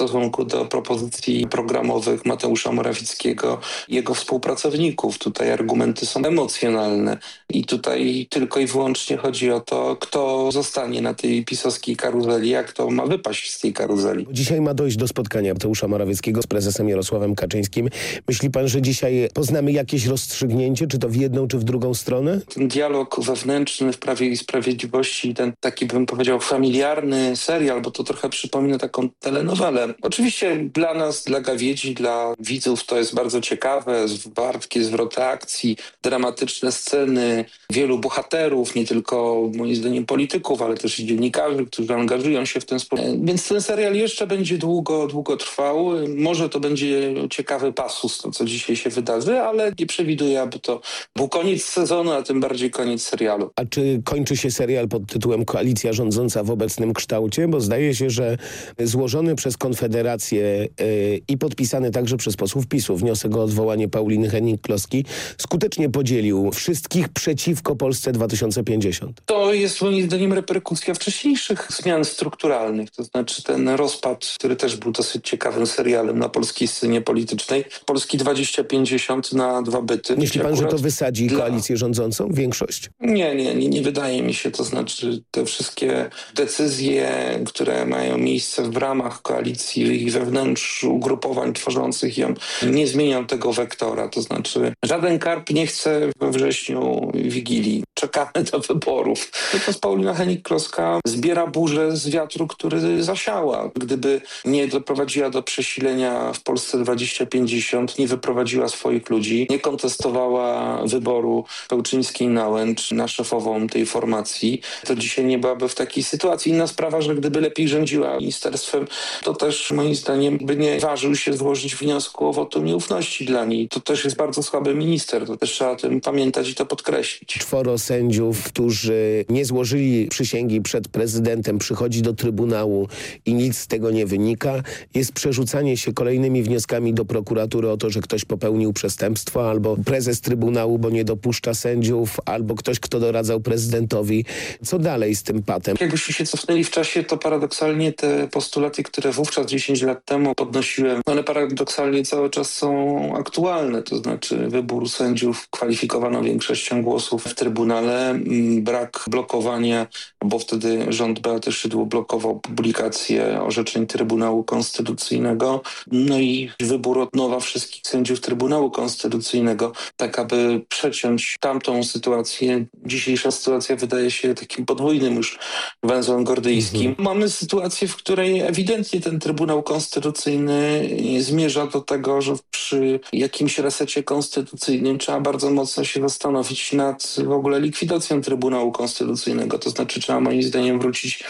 stosunku do propozycji programowych Mateusza Morawieckiego i jego współpracowników. Tutaj argumenty są emocjonalne i tutaj tylko i wyłącznie chodzi o to, kto zostanie na tej pisowskiej karuzeli, a kto ma wypaść z tej karuzeli. Dzisiaj ma dojść do spotkania Mateusza Morawieckiego z prezesem Jarosławem Kaczyńskim. Myśli pan, że dzisiaj poznamy jakieś rozstrzygnięcie, czy to w jedną, czy w drugą stronę? Ten dialog wewnętrzny w Prawie i Sprawiedliwości, ten taki bym powiedział familiarny serial, bo to trochę przypomina taką telenowelę. Oczywiście dla nas, dla gawiedzi, dla widzów to jest bardzo ciekawe, wartkie zwroty akcji, dramatyczne sceny, wielu bohaterów, nie tylko moim zdaniem polityków, ale też i dziennikarzy, którzy angażują się w ten sposób. Więc ten serial jeszcze będzie długo, długo trwał. Może to będzie ciekawy pasus, to co dzisiaj się wydarzy, ale nie przewiduję, aby to był koniec sezonu, a tym bardziej koniec serialu. A czy kończy się serial pod tytułem Koalicja rządząca w obecnym kształcie? Bo zdaje się, że złożony przez Konfederację yy, i podpisany także przez posłów PiSu wniosek o odwołanie Pauliny Henning-Kloski skutecznie podzielił wszystkich przeciwko Polsce 2050. To jest moim zdaniem reperkusja wcześniejszych zmian strukturalnych, to znaczy ten rozpad, który też był dosyć ciekawym serialem na polskiej scenie politycznej. Polski 2050 na dwa byty. Myśli pan, że to wysadzi dla... koalicję rządzącą? Większość? Nie, nie, nie, nie wydaje mi się. To znaczy te wszystkie decyzje, które mają miejsce w ramach koalicji i wewnątrz ugrupowań tworzących ją, nie zmienią tego wektora. To znaczy żaden karp nie chce we wrześniu Wigilii. Czekamy do wyborów. Natomiast Paulina Henik-Kloska zbiera burzę z wiatru, który zasiała. Gdyby nie doprowadziła do przesilenia w Polsce 2050, nie wyprowadziła swoich ludzi, nie kontestowała wyboru Pełczyńskiej-Nałęcz na szefową tej formacji, to dzisiaj nie byłaby w takiej sytuacji. Inna sprawa, że gdyby lepiej rządziła ministerstwem, to moim zdaniem by nie ważył się złożyć wniosku o wotum nieufności dla niej. To też jest bardzo słaby minister, to też trzeba o tym pamiętać i to podkreślić. Czworo sędziów, którzy nie złożyli przysięgi przed prezydentem, przychodzi do Trybunału i nic z tego nie wynika. Jest przerzucanie się kolejnymi wnioskami do prokuratury o to, że ktoś popełnił przestępstwo, albo prezes Trybunału, bo nie dopuszcza sędziów, albo ktoś, kto doradzał prezydentowi. Co dalej z tym patem? Jakbyśmy się cofnęli w czasie, to paradoksalnie te postulaty, które wówczas 10 lat temu podnosiłem, one paradoksalnie cały czas są aktualne. To znaczy wybór sędziów kwalifikowaną większością głosów w Trybunale, mm, brak blokowania, bo wtedy rząd Beaty Szydło blokował publikację orzeczeń Trybunału Konstytucyjnego, no i wybór od nowa wszystkich sędziów Trybunału Konstytucyjnego, tak aby przeciąć tamtą sytuację. Dzisiejsza sytuacja wydaje się takim podwójnym już węzłem gordyjskim. Mhm. Mamy sytuację, w której ewidentnie ten Trybunał Konstytucyjny zmierza do tego, że przy jakimś resecie konstytucyjnym trzeba bardzo mocno się zastanowić nad w ogóle likwidacją Trybunału Konstytucyjnego. To znaczy trzeba moim zdaniem wrócić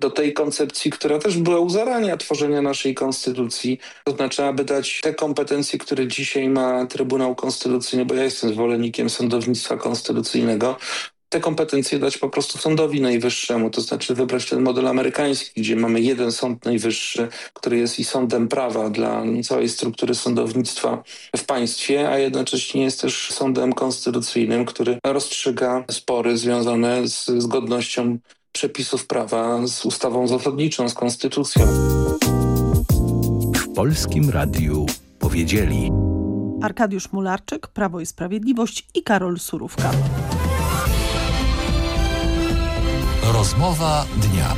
do tej koncepcji, która też była u zarania tworzenia naszej konstytucji. To znaczy, aby dać te kompetencje, które dzisiaj ma Trybunał Konstytucyjny, bo ja jestem zwolennikiem sądownictwa konstytucyjnego, te kompetencje dać po prostu sądowi najwyższemu, to znaczy wybrać ten model amerykański, gdzie mamy jeden sąd najwyższy, który jest i sądem prawa dla całej struktury sądownictwa w państwie, a jednocześnie jest też sądem konstytucyjnym, który rozstrzyga spory związane z zgodnością przepisów prawa z ustawą zasadniczą, z konstytucją. W Polskim Radiu powiedzieli Arkadiusz Mularczyk, Prawo i Sprawiedliwość i Karol Surówka. Rozmowa dnia.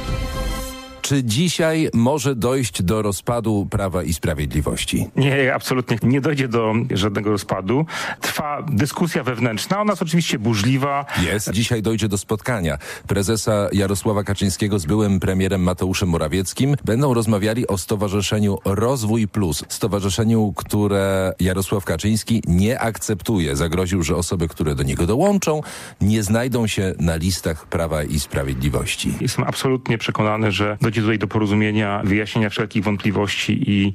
Czy dzisiaj może dojść do rozpadu Prawa i Sprawiedliwości? Nie, absolutnie nie dojdzie do żadnego rozpadu. Trwa dyskusja wewnętrzna, ona jest oczywiście burzliwa. Jest. Dzisiaj dojdzie do spotkania prezesa Jarosława Kaczyńskiego z byłym premierem Mateuszem Morawieckim. Będą rozmawiali o Stowarzyszeniu Rozwój Plus. Stowarzyszeniu, które Jarosław Kaczyński nie akceptuje. Zagroził, że osoby, które do niego dołączą, nie znajdą się na listach Prawa i Sprawiedliwości. Jestem absolutnie przekonany, że dojdzie tutaj do porozumienia, wyjaśnienia wszelkich wątpliwości i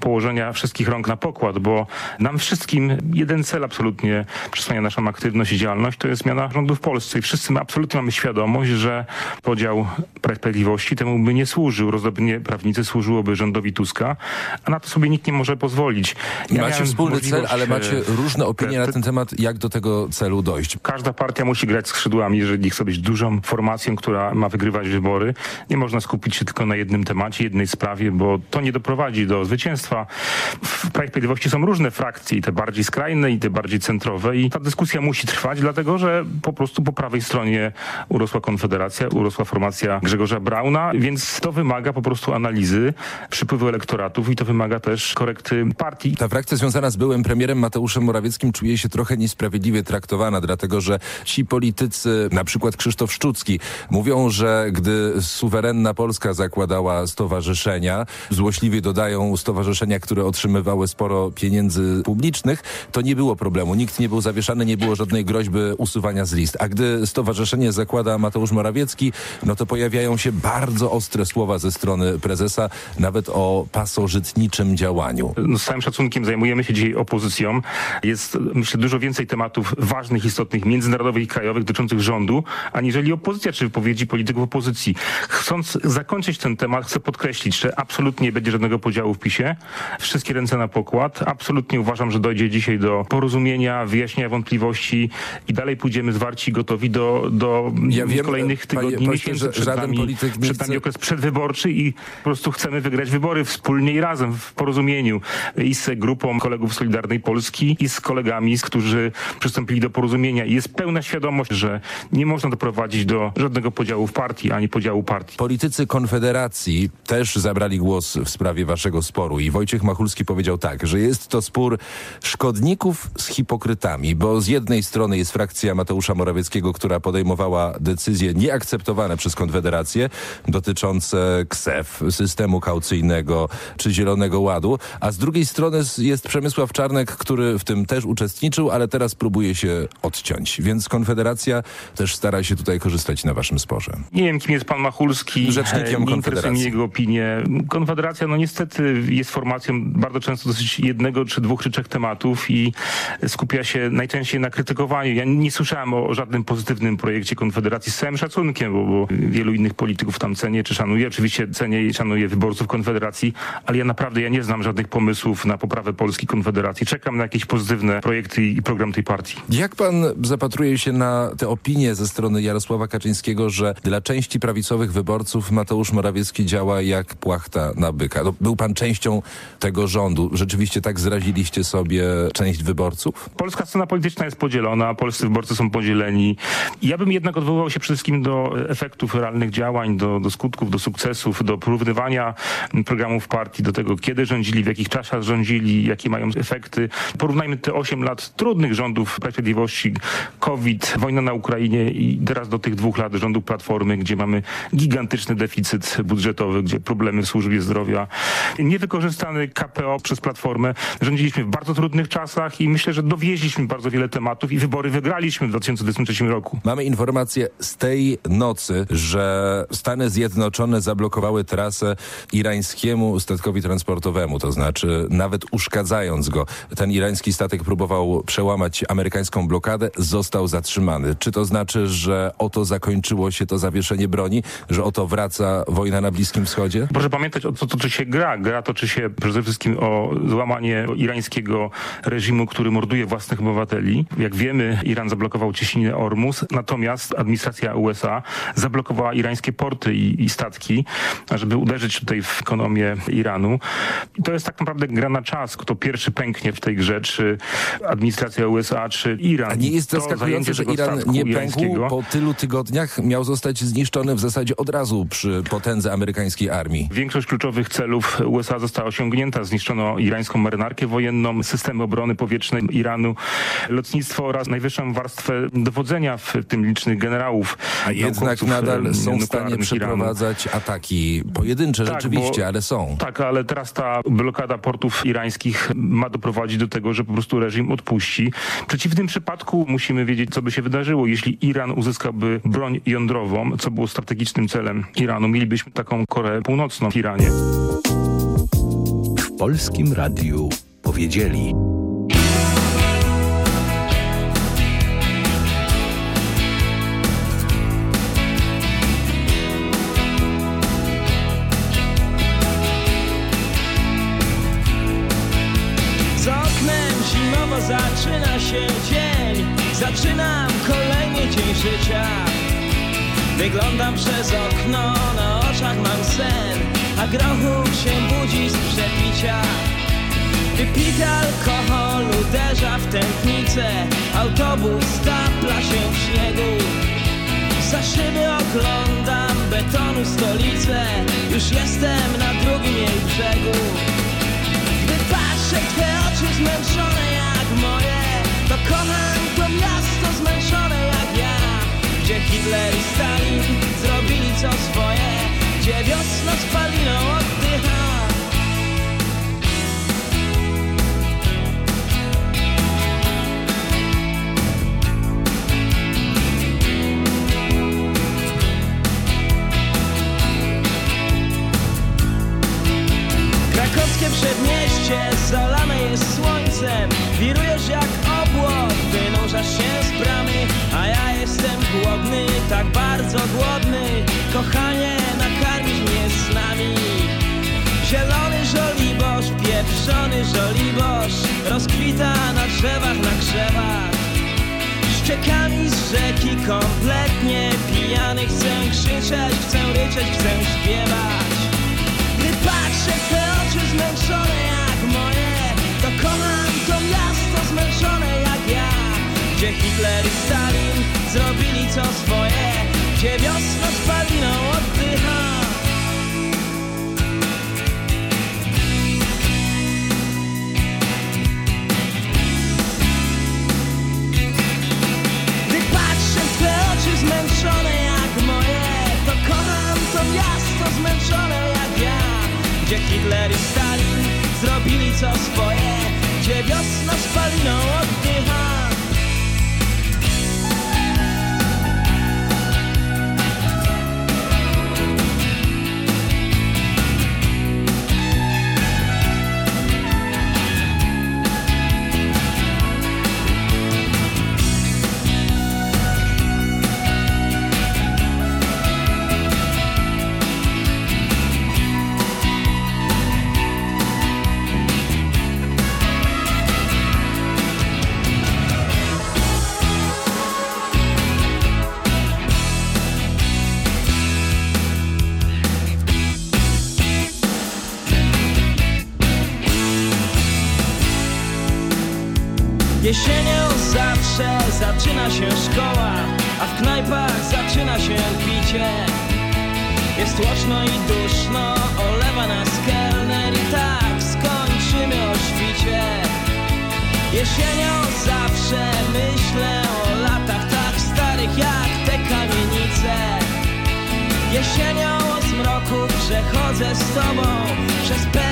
położenia wszystkich rąk na pokład, bo nam wszystkim jeden cel absolutnie przesłania naszą aktywność i działalność, to jest zmiana rządu w Polsce i wszyscy my absolutnie mamy świadomość, że podział Sprawiedliwości temu by nie służył. Rozdobnie prawnicy służyłoby rządowi Tuska, a na to sobie nikt nie może pozwolić. Ja macie wspólny cel, ale macie różne opinie na ten temat, jak do tego celu dojść. Każda partia musi grać skrzydłami, jeżeli chce być dużą formacją, która ma wygrywać wybory. Nie można skupić się tylko na jednym temacie, jednej sprawie, bo to nie doprowadzi do zwycięstwa. W Prawie Sprawiedliwości są różne frakcje, i te bardziej skrajne, i te bardziej centrowe i ta dyskusja musi trwać, dlatego że po prostu po prawej stronie urosła Konfederacja, urosła formacja Grzegorza Brauna, więc to wymaga po prostu analizy przypływu elektoratów i to wymaga też korekty partii. Ta frakcja związana z byłym premierem Mateuszem Morawieckim czuje się trochę niesprawiedliwie traktowana, dlatego że ci politycy, na przykład Krzysztof Szczucki, mówią, że gdy suwerenna Polska zakładała stowarzyszenia, złośliwie dodają stowarzyszenia, które otrzymywały sporo pieniędzy publicznych, to nie było problemu. Nikt nie był zawieszany, nie było żadnej groźby usuwania z list. A gdy stowarzyszenie zakłada Mateusz Morawiecki, no to pojawiają się bardzo ostre słowa ze strony prezesa, nawet o pasożytniczym działaniu. No, z całym szacunkiem zajmujemy się dzisiaj opozycją. Jest, myślę, dużo więcej tematów ważnych, istotnych, międzynarodowych i krajowych dotyczących rządu, aniżeli opozycja czy wypowiedzi polityków opozycji. Chcąc zakończyć ten temat, chcę podkreślić, że absolutnie nie będzie żadnego podziału w PiSie. Wszystkie ręce na pokład. Absolutnie uważam, że dojdzie dzisiaj do porozumienia, wyjaśnienia wątpliwości i dalej pójdziemy zwarci, gotowi do, do ja wiem, kolejnych tygodni, panie, miesięcy. Że przed nami, polityk nie przed chce... nami okres przedwyborczy i po prostu chcemy wygrać wybory wspólnie i razem, w porozumieniu i z grupą kolegów Solidarnej Polski i z kolegami, którzy przystąpili do porozumienia. I jest pełna świadomość, że nie można doprowadzić do żadnego podziału w partii, ani podziału partii. Politycy Konfederacji też zabrali głos w sprawie waszego sporu i Wojciech Machulski powiedział tak, że jest to spór szkodników z hipokrytami, bo z jednej strony jest frakcja Mateusza Morawieckiego, która podejmowała decyzje nieakceptowane przez Konfederację dotyczące KSEF, systemu kaucyjnego czy Zielonego Ładu, a z drugiej strony jest Przemysław Czarnek, który w tym też uczestniczył, ale teraz próbuje się odciąć. Więc Konfederacja też stara się tutaj korzystać na waszym sporze. Nie wiem, kim jest pan Machulski. Rzecznikiem nie Konfederacji. mnie jego opinie. Konfederacja, no niestety jest formacją bardzo często dosyć jednego, czy dwóch, czy trzech tematów i skupia się najczęściej na krytykowaniu. Ja nie słyszałem o żadnym pozytywnym projekcie Konfederacji z całym szacunkiem, bo, bo wielu innych polityków tam cenię, czy szanuję. Oczywiście cenię i szanuję wyborców Konfederacji, ale ja naprawdę ja nie znam żadnych pomysłów na poprawę Polski Konfederacji. Czekam na jakieś pozytywne projekty i program tej partii. Jak pan zapatruje się na te opinie ze strony Jarosława Kaczyńskiego, że dla części prawicowych wyborców Mateusz Morawiecki działa jak płachta na byka? No, był pan częścią tego rządu. Rzeczywiście tak zraziliście sobie część wyborców? Polska scena polityczna jest podzielona, polscy wyborcy są podzieleni. Ja bym jednak odwoływał się przede wszystkim do efektów realnych działań, do, do skutków, do sukcesów, do porównywania programów partii, do tego, kiedy rządzili, w jakich czasach rządzili, jakie mają efekty. Porównajmy te 8 lat trudnych rządów Sprawiedliwości, COVID, wojna na Ukrainie i teraz do tych dwóch lat rządu Platformy, gdzie mamy gigantyczny deficyt deficyt budżetowy, gdzie problemy w służbie zdrowia, niewykorzystany KPO przez Platformę. Rządziliśmy w bardzo trudnych czasach i myślę, że dowieźliśmy bardzo wiele tematów i wybory wygraliśmy w 2023 roku. Mamy informację z tej nocy, że Stany Zjednoczone zablokowały trasę irańskiemu statkowi transportowemu, to znaczy nawet uszkadzając go. Ten irański statek próbował przełamać amerykańską blokadę, został zatrzymany. Czy to znaczy, że oto zakończyło się to zawieszenie broni, że oto wraca wojna na Bliskim Wschodzie? Proszę pamiętać, o co toczy się gra. Gra toczy się przede wszystkim o złamanie irańskiego reżimu, który morduje własnych obywateli. Jak wiemy, Iran zablokował cieśninę Ormus, natomiast administracja USA zablokowała irańskie porty i, i statki, żeby uderzyć tutaj w ekonomię Iranu. I to jest tak naprawdę gra na czas, kto pierwszy pęknie w tej grze, czy administracja USA, czy Iran. A nie jest To zaskakujące, że Iran nie pękł po tylu tygodniach? Miał zostać zniszczony w zasadzie od razu przy potędze amerykańskiej armii. Większość kluczowych celów USA została osiągnięta. Zniszczono irańską marynarkę wojenną, systemy obrony powietrznej Iranu, lotnictwo oraz najwyższą warstwę dowodzenia, w tym licznych generałów. A jednak naukowców, nadal e, są w stanie przeprowadzać ataki pojedyncze Tak, rzeczywiście, bo- ale są. Tak, ale teraz ta blokada portów irańskich ma doprowadzić do tego, że po prostu reżim odpuści. W przeciwnym przypadku musimy wiedzieć, co by się wydarzyło. Jeśli Iran uzyskałby broń jądrową, co było strategicznym celem Iranu, mielibyśmy taką Koreę Północną w Iranie. W Polskim Radiu powiedzieli. Z oknem zimowo zaczyna się dzień. Zaczynam kolejny dzień życia Wyglądam przez okno, na oczach mam sen A grochu się budzi z przepicia. Wypity alkohol uderza w tętnicę Autobus stapla się w śniegu. Za szyby oglądam betonu stolicę Już jestem na drugim jej brzegu. Gdy patrzę w te oczy zmęczone jak moje To kocham to miasto zmęczone jak ja Gdzie Hitler i Stalin zrobili co swoje Gdzie wiosna spaliną oddycha przedmieście zalane jest słońcem. Wirujesz jak obłok, wynurzasz się z bramy. A ja jestem głodny, tak bardzo głodny. Kochanie, nakarmisz mnie z nami. Zielony żoliborz, pieprzony żoliborz Rozkwita na drzewach, na krzewach. Ściekami z rzeki kompletnie pijany Chcę krzyczeć, chcę ryczeć, chcę śpiewać. Gdy patrzę w te oczy zmęczone Gdzie Hitler i Stalin zrobili co swoje. Gdzie wiosna spaliną oddycha. Gdy patrzę w te oczy zmęczone jak moje To kocham to miasto zmęczone jak ja. Gdzie Hitler i Stalin zrobili co swoje. Gdzie wiosna spaliną oddycha zaczyna się szkoła, a w knajpach zaczyna się picie. Jest łoczno i duszno, olewa nas kelner i tak skończymy o świcie. Jesienią zawsze myślę o latach tak starych jak te kamienice. Jesienią o zmroku chodzę z tobą przez pełne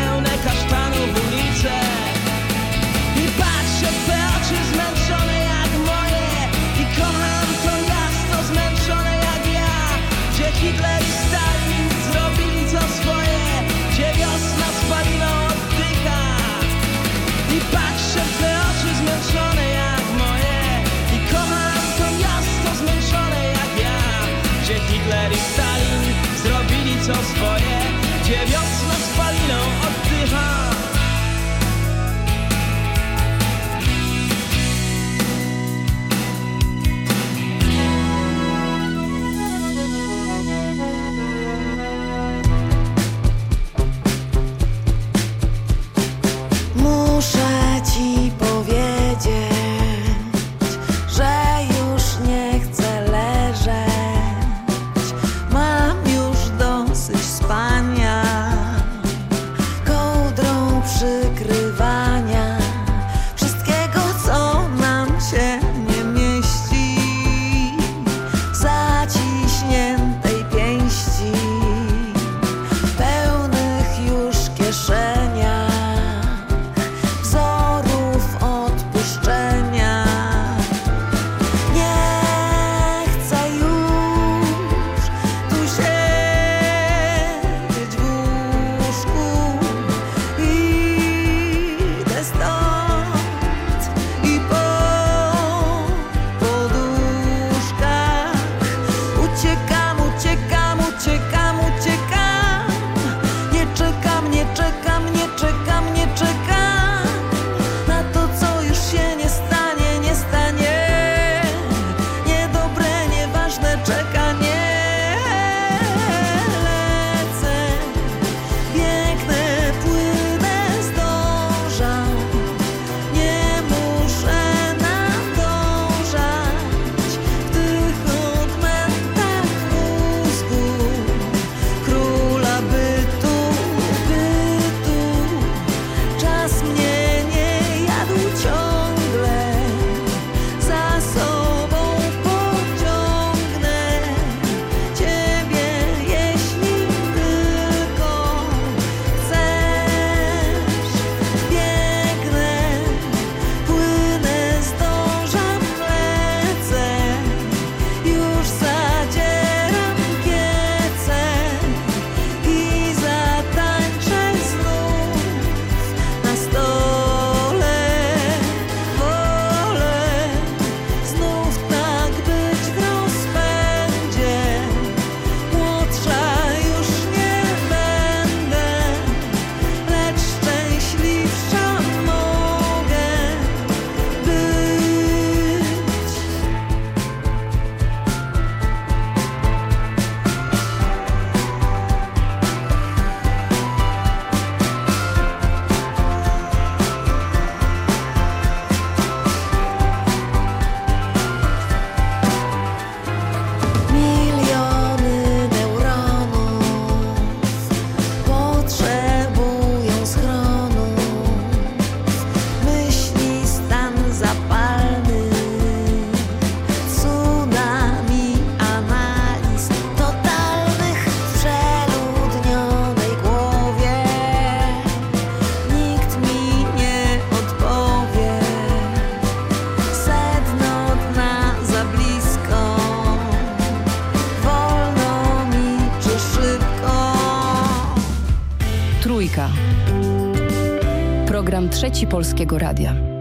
Trzeci Polskiego Radia.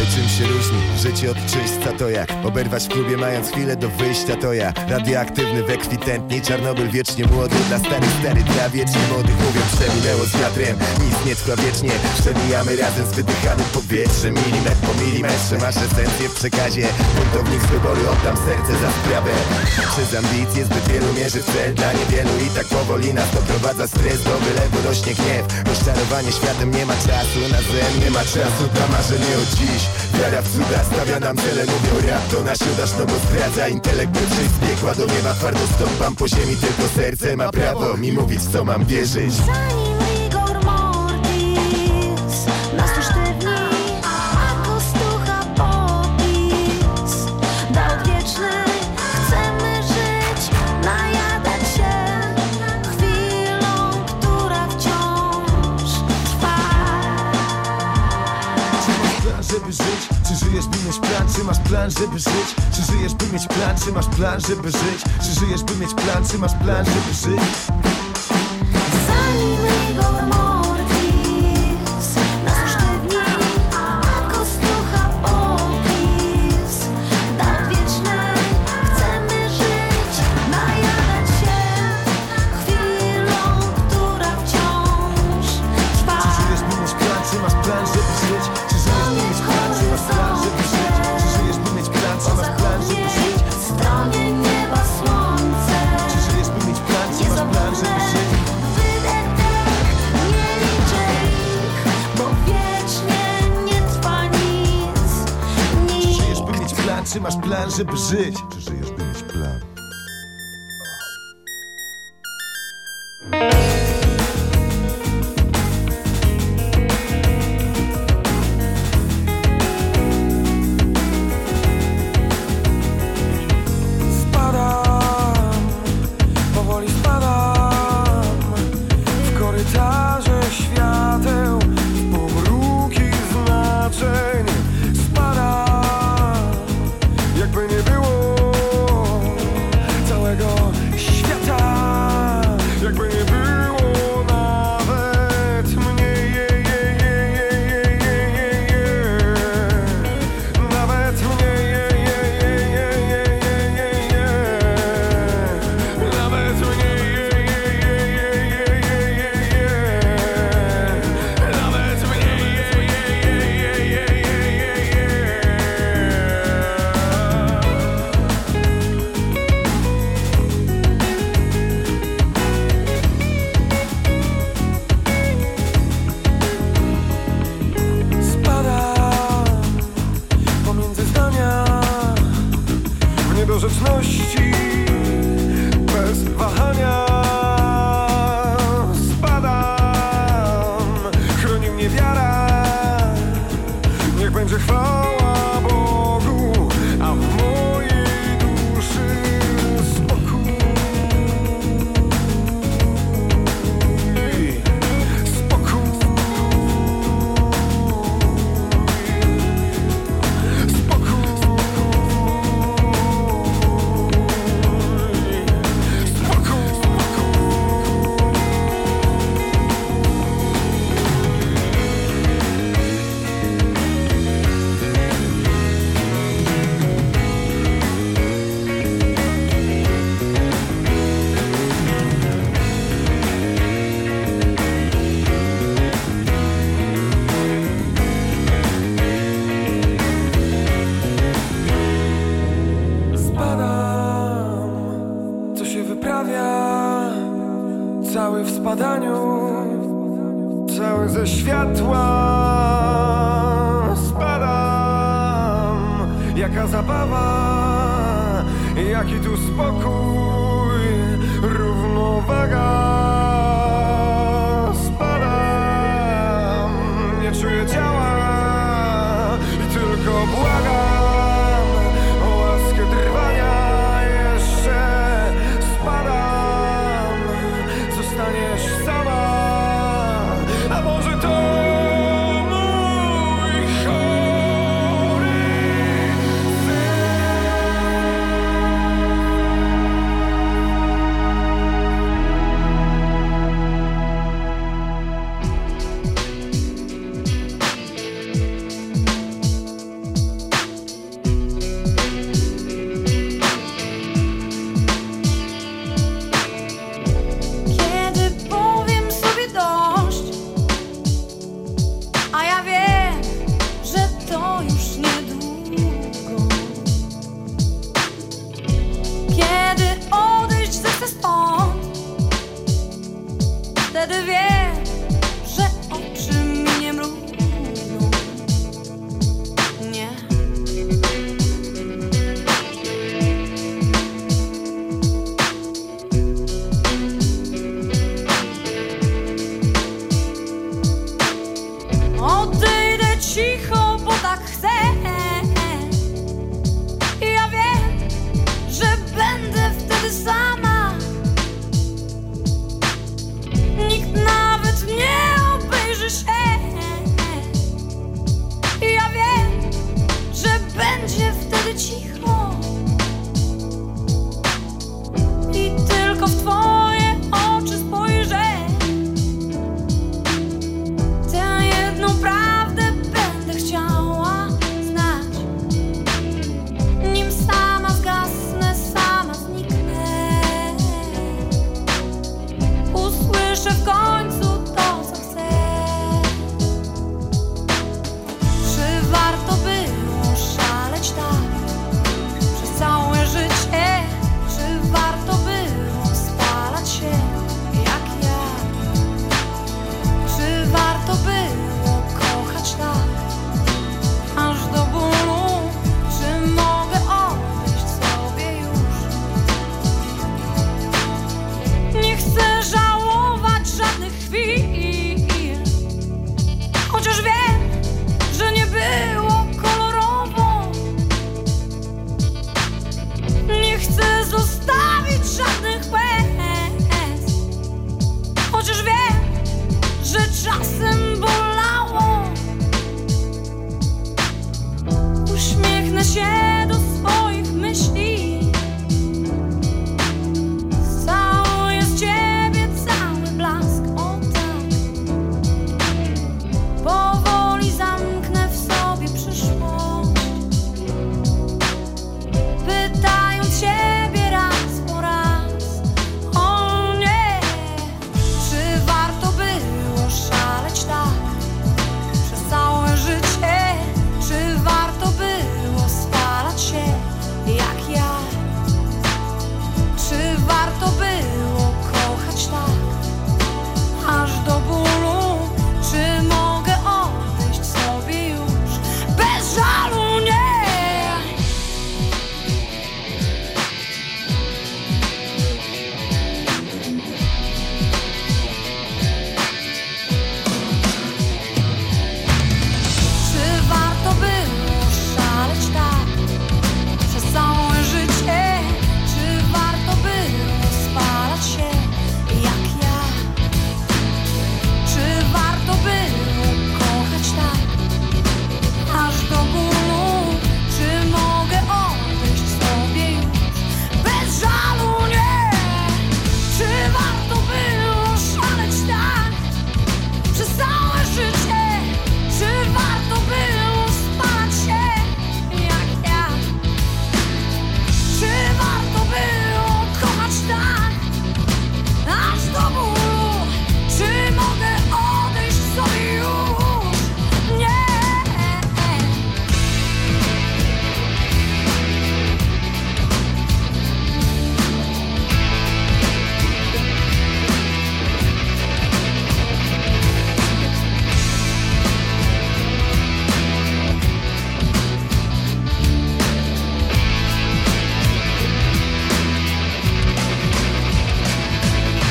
Czym się różni. Życie od czyśćca to jak Oberwać w klubie mając chwilę do wyjścia to ja Radioaktywny, wekwitentni Czarnobyl wiecznie młody Dla starych stary, dla wiecznie młodych. Mówią przeminęło z wiatrem Nic nie trwa wiecznie. Przemijamy razem z wydychanym powietrzem Milimetr po milimetrze. Masz esencję w przekazie Buntownik z wyboru Oddam serce za sprawę. Przez ambicje zbyt wielu mierzy cel Dla niewielu i tak powoli nas doprowadza stres Do wylewu rośnie gniew. Rozczarowanie światem nie ma czasu Na zen nie ma czasu dla marzenie od dziś Wiara w cuda stawia nam cele Mówią rap to nasz udasz no bo zdradza. Intelekt pierwszy z piekła do nieba Twardo stąpam po ziemi Tylko serce ma prawo mi mówić co mam wierzyć żyjesz, by mieć plan? Czy masz plan, żeby żyć? Czy żyjesz, by mieć plan? Czy masz plan, żeby żyć? Czy żyjesz, by mieć plan? Czy masz plan, żeby żyć?